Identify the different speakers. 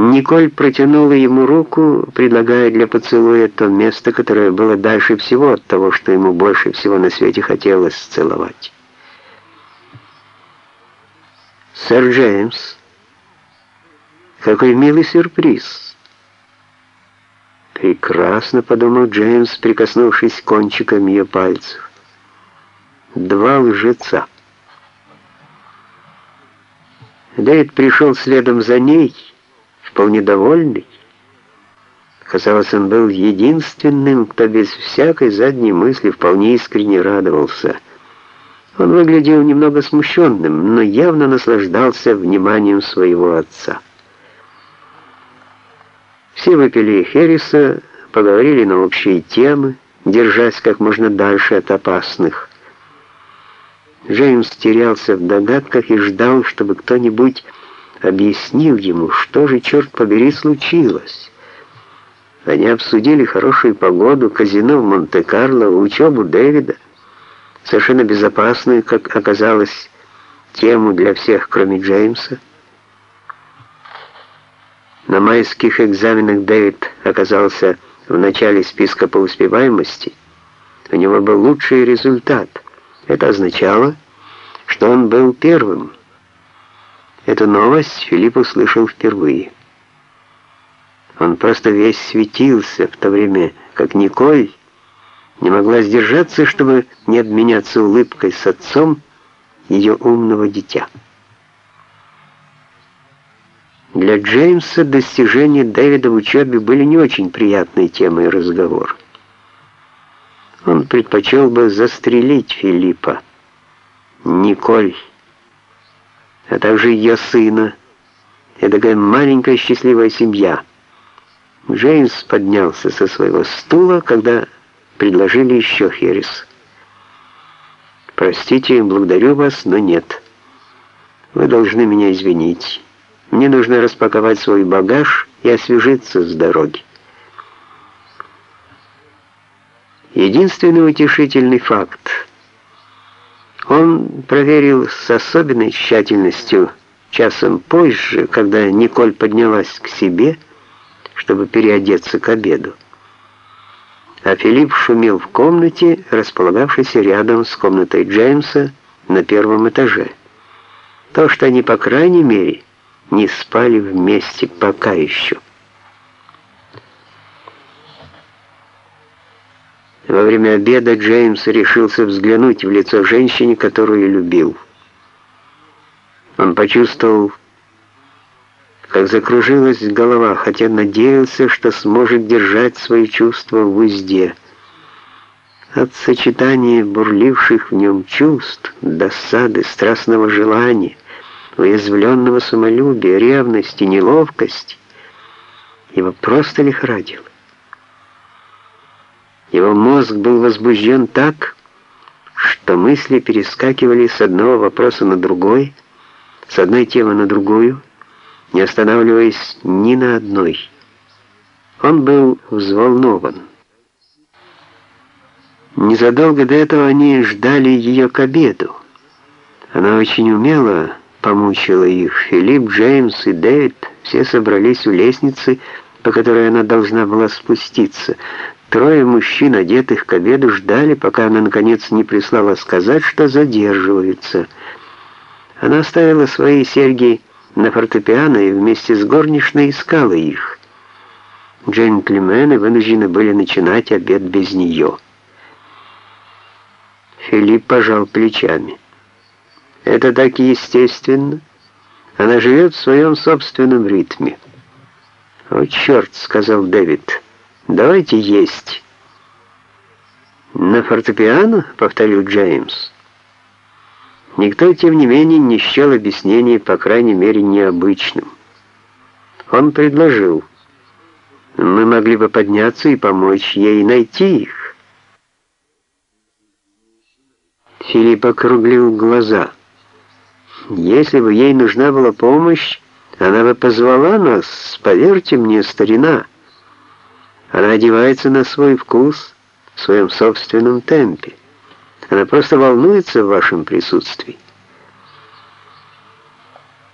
Speaker 1: Николь протянула ему руку, предлагая для поцелуя то место, которое было дальше всего от того, что ему больше всего на свете хотелось целовать. «Сэр Джеймс, какой милый сюрприз!» «Прекрасно», — подумал Джеймс, прикоснувшись кончиком ее пальцев. «Два лжеца». Дэвид пришел следом за ней, вполне довольный. Казалось, он был единственным, кто без всякой задней мысли вполне искренне радовался. Он выглядел немного смущенным, но явно наслаждался вниманием своего отца. Все выпили Херриса, поговорили на общие темы, держась как можно дальше от опасных. Джеймс терялся в догадках и ждал, чтобы кто-нибудь объяснил ему, что же, черт побери, случилось. Они обсудили хорошую погоду, казино в Монте-Карло, учебу Дэвида, совершенно безопасную, как оказалось, тему для всех, кроме Джеймса. На майских экзаменах Дэвид оказался в начале списка по успеваемости. У него был лучший результат. Это означало, что он был первым. Эту новость Филипп услышал впервые. Он просто весь светился в то время, как Николь не могла сдержаться, чтобы не обменяться улыбкой с отцом ее умного дитя. Для Джеймса достижения Дэвида в учебе были не очень приятной темой разговора. Он предпочел бы застрелить Филиппа, Николь, а также ее сына, и такая маленькая счастливая семья. Джеймс поднялся со своего стула, когда предложили еще Херес. «Простите, благодарю вас, но нет. Вы должны меня извинить». Мне нужно распаковать свой багаж и освежиться с дороги. Единственный утешительный факт. Он проверил с особенной тщательностью часом позже, когда Николь поднялась к себе, чтобы переодеться к обеду. А Филипп шумел в комнате, располагавшейся рядом с комнатой Джеймса на первом этаже. То, что они, по крайней мере, не спали вместе пока еще. Во время обеда Джеймс решился взглянуть в лицо женщине, которую любил. Он почувствовал, как закружилась голова, хотя надеялся, что сможет держать свои чувства в узде. От сочетания бурливших в нем чувств, досады, страстного желания — уязвленного самолюбия, ревности, неловкости. Его просто лихорадило. Его мозг был возбужден так, что мысли перескакивали с одного вопроса на другой, с одной темы на другую, не останавливаясь ни на одной. Он был взволнован. Незадолго до этого они ждали ее к обеду. Она очень умела помучила их. Филипп, Джеймс и Дэвид все собрались у лестницы, по которой она должна была спуститься. Трое мужчин, одетых к обеду, ждали, пока она, наконец, не прислала сказать, что задерживается. Она оставила свои серьги на фортепиано и вместе с горничной искала их. Джентльмены вынуждены были начинать обед без нее. Филипп пожал плечами. Это так естественно. Она живет в своем собственном ритме. «О, черт!» — сказал Дэвид. «Давайте есть». «На фортепиано?» — повторил Джеймс. Никто, тем не менее, не счел объяснение, по крайней мере, необычным. Он предложил. Мы могли бы подняться и помочь ей найти их. Филипп округлил глаза. Если бы ей нужна была помощь, она бы позвала нас, поверьте мне, старина. Она одевается на свой вкус, в своем собственном темпе. Она просто волнуется в вашем присутствии.